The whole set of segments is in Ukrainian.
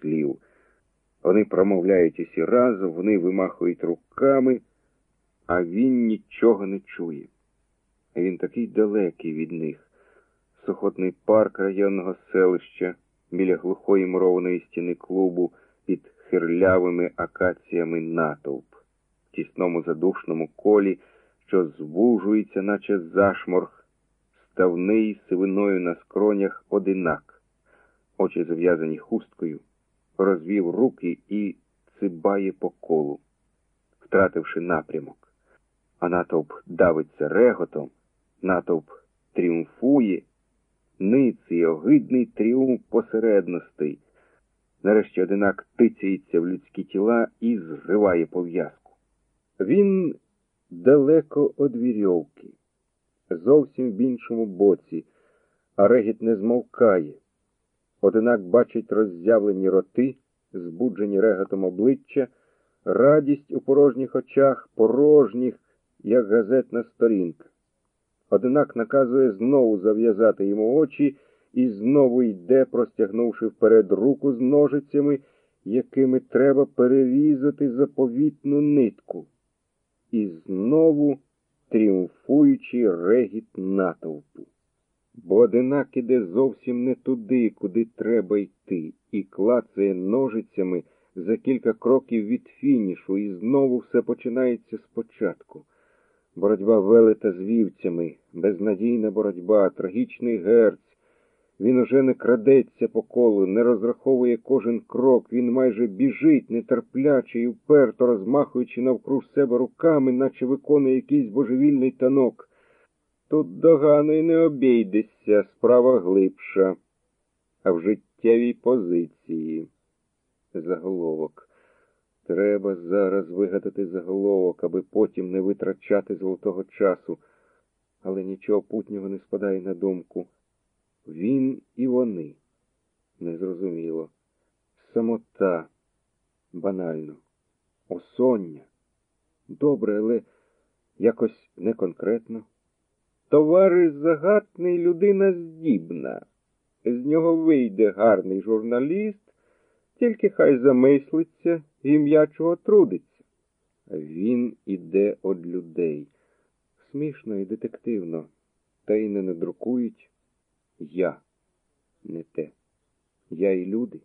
слів. Вони промовляють усі разом, вони вимахують руками, а він нічого не чує. Він такий далекий від них. Сухотний парк районного селища біля глухої мурованої стіни клубу під хирлявими акаціями натовп, в тісному задушному колі, що звужується, наче зашморг, ставний сивиною на скронях одинак, очі зав'язані хусткою, розвів руки і цибає по колу, втративши напрямок. А натовп давиться реготом, натовп тріумфує, ниці огидний тріумф посередностей. Нарешті одинак тицяється в людські тіла і зриває пов'язку. Він далеко від вірьовки, зовсім в іншому боці, а регіт не змовкає. Одинак бачить роззявлені роти, збуджені реготом обличчя, радість у порожніх очах, порожніх, як газетна сторінка. Одинак наказує знову зав'язати йому очі і знову йде, простягнувши вперед руку з ножицями, якими треба перерізати заповітну нитку. І знову тріумфуючий регіт натовпу. Бо одинак іде зовсім не туди, куди треба йти, і клацає ножицями за кілька кроків від фінішу, і знову все починається спочатку. Боротьба велета з вівцями, безнадійна боротьба, трагічний герц. Він уже не крадеться по колу, не розраховує кожен крок, він майже біжить, нетерпляче і вперто розмахуючи навкруг себе руками, наче виконує якийсь божевільний танок. Тут доганою не обійдешся, справа глибша, а в життєвій позиції. Заголовок. Треба зараз вигадати заголовок, аби потім не витрачати золотого часу, але нічого путнього не спадає на думку. Він і вони. Незрозуміло. Самота. Банально. Осоння. Добре, але якось не конкретно. Товариш загатний людина здібна. З нього вийде гарний журналіст, тільки хай замислиться і м'ячого трудиться. Він іде од людей. Смішно і детективно, та й не надрукують. Я не те. Я і люди.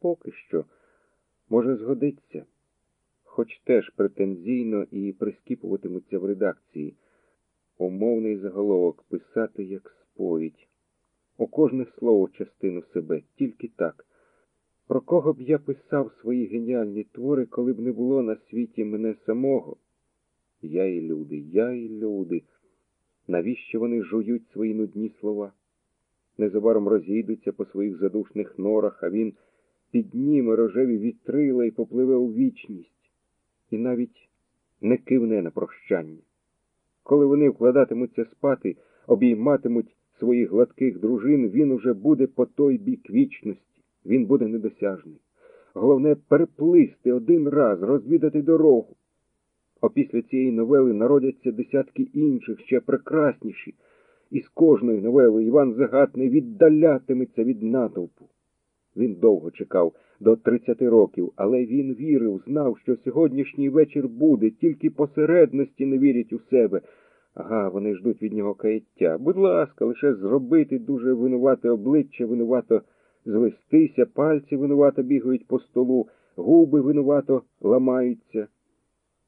Поки що, може, згодиться, хоч теж претензійно і прискіпуватимуться в редакції. Умовний заголовок писати як сповідь. У кожне слово частину себе, тільки так. Про кого б я писав свої геніальні твори, коли б не було на світі мене самого? Я і люди, я і люди. Навіщо вони жують свої нудні слова? Незабаром розійдуться по своїх задушних норах, а він підніме рожеві вітрила і попливе у вічність, і навіть не кивне на прощання. Коли вони вкладатимуться спати, обійматимуть своїх гладких дружин, він уже буде по той бік вічності, він буде недосяжний. Головне переплисти один раз, розвідати дорогу. Опісля цієї новели народяться десятки інших, ще прекрасніші, і з кожною новелою Іван Загатний віддалятиметься від натовпу. Він довго чекав до 30 років, але він вірив, знав, що сьогоднішній вечір буде, тільки посередності не вірять у себе. Ага, вони ждуть від нього каяття. Будь ласка, лише зробити дуже винувате обличчя, винувато звестися, пальці винувато бігають по столу, губи винувато ламаються.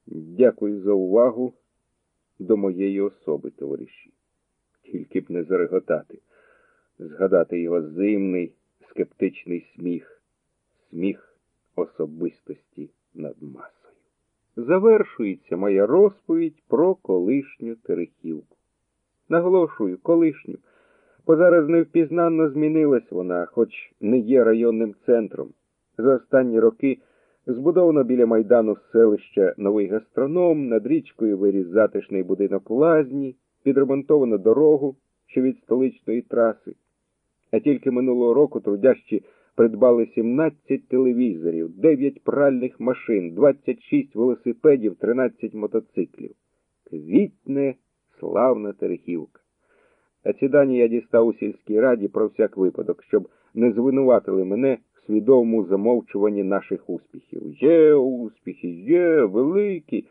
Дякую за увагу до моєї особи, товариші. Тільки б не зареготати, згадати його зимний, скептичний сміх, сміх особистості над масою. Завершується моя розповідь про колишню Терехівку. Наголошую, колишню, бо зараз невпізнанно змінилась вона, хоч не є районним центром. За останні роки збудовано біля майдану селища новий гастроном, над річкою виріс затишний будинок лазні, підремонтовано дорогу, що від столичної траси. А тільки минулого року трудящі придбали 17 телевізорів, 9 пральних машин, 26 велосипедів, 13 мотоциклів. Квітне славна Терехівка. А ці дані я дістав у сільській раді про всяк випадок, щоб не звинуватили мене в свідомому замовчуванні наших успіхів. Є успіхи, є великі,